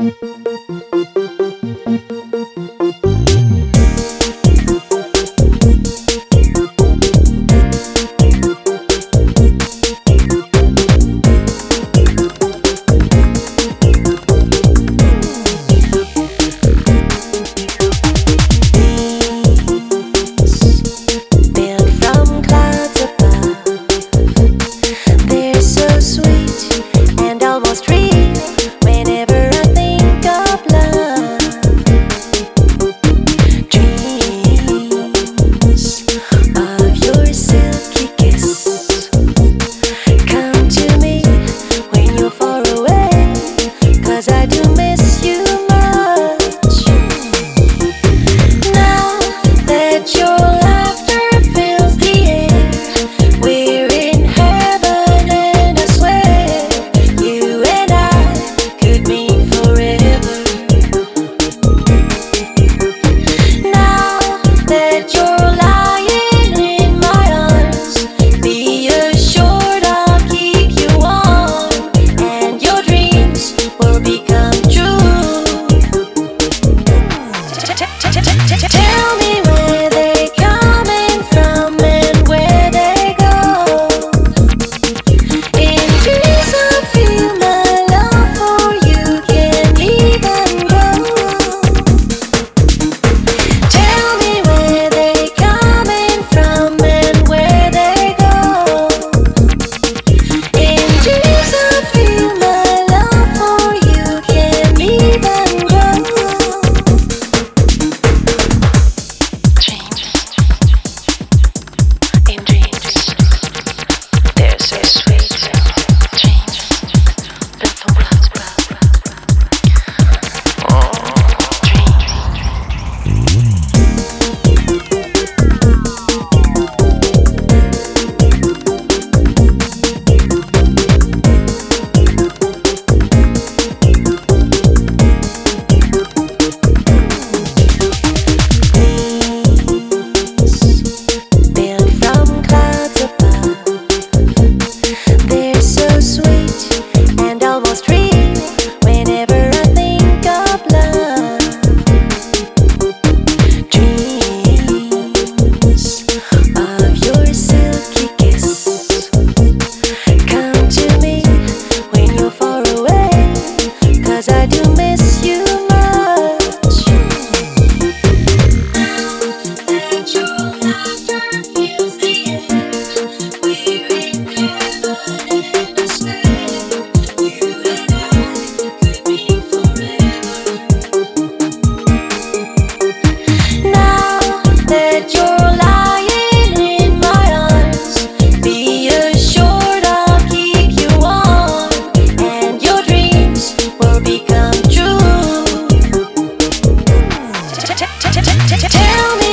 Cause I do miss Tell me